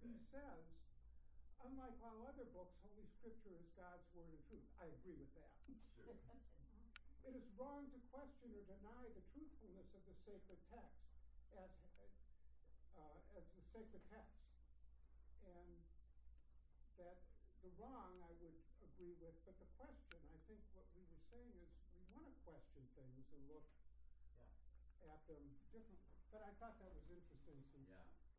He says, unlike all other books, Holy Scripture is God's word and truth. I agree with that. Sure. It is wrong to question or deny the truthfulness of the sacred text as, uh, as the sacred text. And that the wrong I would agree with, but the question, I think what we were saying is we want to question things and look Yeah. at them differently. But I thought that was interesting since. Yeah.